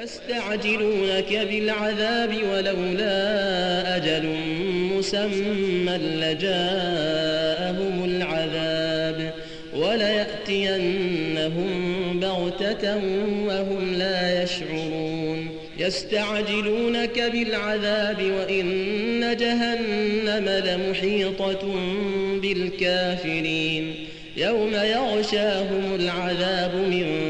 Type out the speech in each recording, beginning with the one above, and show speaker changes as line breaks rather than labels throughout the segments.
ويستعجلونك بالعذاب ولولا أجل مسمى لجاءهم العذاب وليأتينهم بغتة وهم لا يشعرون يستعجلونك بالعذاب وإن جهنم لمحيطة بالكافرين يوم يغشاهم العذاب من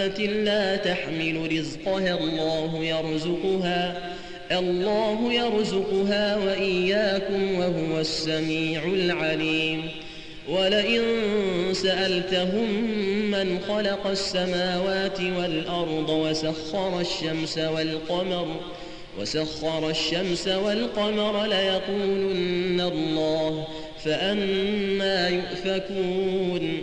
دابة لا تحمل رزقها الله يرزقها الله يرزقها وإياكم وهو السميع العليم. ولئن سألتهم من خلق السماوات والأرض وسخر الشمس والقمر وسخر الشمس والقمر ليقولن الله فأنا يؤفكون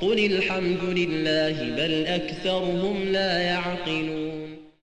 قل الحمد لله بل أكثرهم لا يعقلون